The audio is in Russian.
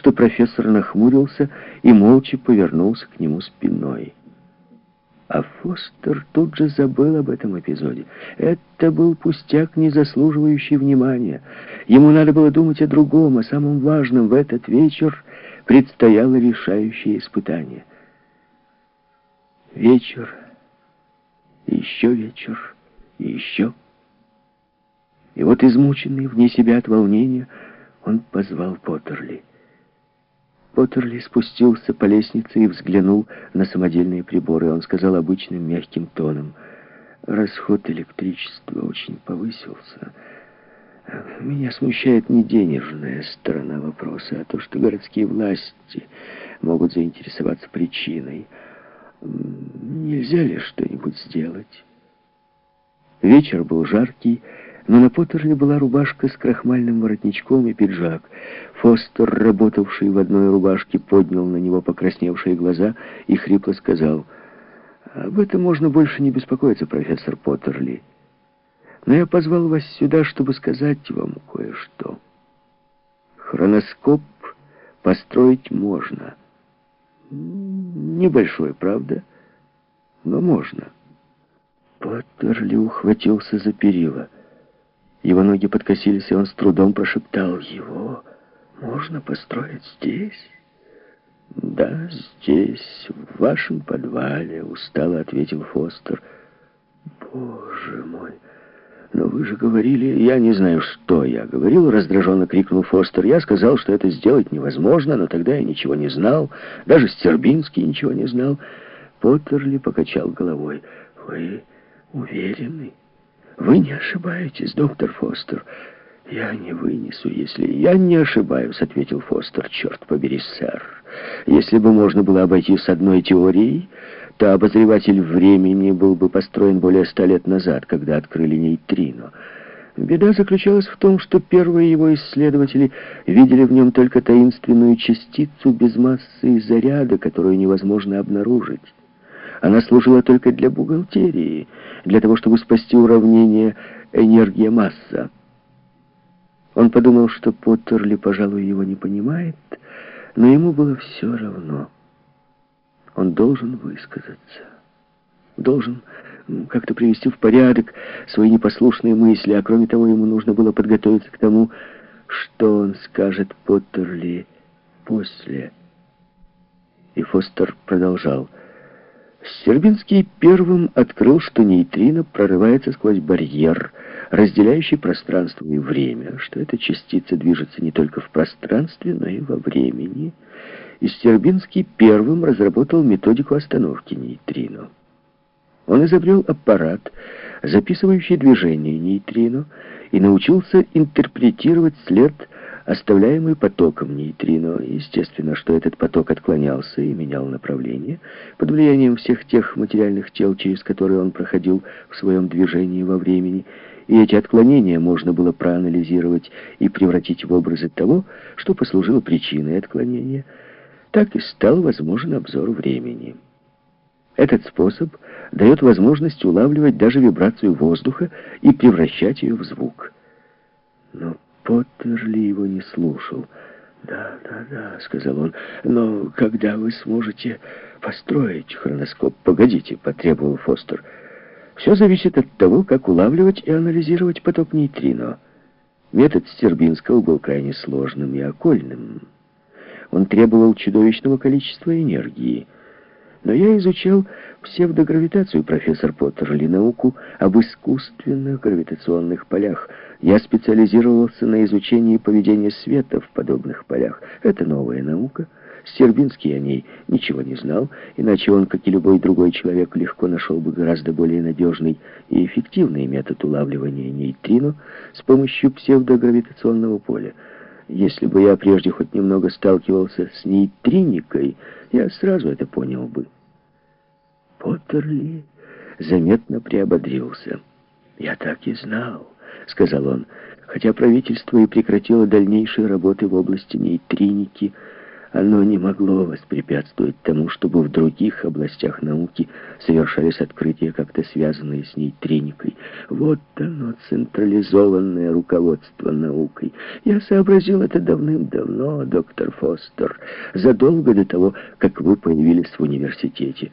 что профессор нахмурился и молча повернулся к нему спиной. А Фостер тут же забыл об этом эпизоде. Это был пустяк, не заслуживающий внимания. Ему надо было думать о другом, о самом важном. В этот вечер предстояло решающее испытание. Вечер, еще вечер, еще. И вот измученный, вне себя от волнения, он позвал Поттерли. Поттерли спустился по лестнице и взглянул на самодельные приборы. Он сказал обычным мягким тоном, «Расход электричества очень повысился. Меня смущает не денежная сторона вопроса, а то, что городские власти могут заинтересоваться причиной. Нельзя ли что-нибудь сделать?» Вечер был жаркий, но на Поттерли была рубашка с крахмальным воротничком и пиджак. Фостер, работавший в одной рубашке, поднял на него покрасневшие глаза и хрипло сказал, «Об этом можно больше не беспокоиться, профессор Поттерли. Но я позвал вас сюда, чтобы сказать вам кое-что. Хроноскоп построить можно. Небольшой, правда? Но можно». Поттерли ухватился за перила. Его ноги подкосились, и он с трудом прошептал его. «Можно построить здесь?» «Да, здесь, в вашем подвале», — устало ответил Фостер. «Боже мой! Но вы же говорили...» «Я не знаю, что я говорил», — раздраженно крикнул Фостер. «Я сказал, что это сделать невозможно, но тогда я ничего не знал. Даже Стербинский ничего не знал». Поттерли покачал головой. «Вы уверены?» Вы не ошибаетесь, доктор Фостер. Я не вынесу, если... Я не ошибаюсь, ответил Фостер. Черт побери, сэр. Если бы можно было обойтись одной теорией, то обозреватель времени был бы построен более ста лет назад, когда открыли нейтрино. Беда заключалась в том, что первые его исследователи видели в нем только таинственную частицу без массы и заряда, которую невозможно обнаружить. Она служила только для бухгалтерии, для того, чтобы спасти уравнение энергия-масса. Он подумал, что Поттерли, пожалуй, его не понимает, но ему было все равно. Он должен высказаться. Должен как-то привести в порядок свои непослушные мысли, а кроме того, ему нужно было подготовиться к тому, что он скажет Поттерли после. И Фостер продолжал. Сербинский первым открыл, что нейтрино прорывается сквозь барьер, разделяющий пространство и время, что эта частица движется не только в пространстве, но и во времени. И Сербинский первым разработал методику остановки нейтрино. Он изобрел аппарат, записывающий движение нейтрино, и научился интерпретировать след оставляемый потоком нейтрино. Естественно, что этот поток отклонялся и менял направление под влиянием всех тех материальных тел, через которые он проходил в своем движении во времени, и эти отклонения можно было проанализировать и превратить в образы того, что послужило причиной отклонения. Так и стал возможен обзор времени. Этот способ дает возможность улавливать даже вибрацию воздуха и превращать ее в звук. Но Поттерли его не слушал. «Да, да, да», — сказал он, — «но когда вы сможете построить хроноскоп?» «Погодите», — потребовал Фостер. «Все зависит от того, как улавливать и анализировать поток нейтрино». Метод Стербинского был крайне сложным и окольным. Он требовал чудовищного количества энергии — но я изучал псевдогравитацию, профессор Поттерли, науку об искусственных гравитационных полях. Я специализировался на изучении поведения света в подобных полях. Это новая наука. Сербинский о ней ничего не знал, иначе он, как и любой другой человек, легко нашел бы гораздо более надежный и эффективный метод улавливания нейтрино с помощью псевдогравитационного поля. Если бы я прежде хоть немного сталкивался с нейтриникой, я сразу это понял бы. Поттерли заметно приободрился. «Я так и знал», — сказал он, — «хотя правительство и прекратило дальнейшие работы в области нейтриники, оно не могло воспрепятствовать тому, чтобы в других областях науки совершались открытия, как-то связанные с нейтриникой. Вот оно, централизованное руководство наукой. Я сообразил это давным-давно, доктор Фостер, задолго до того, как вы появились в университете.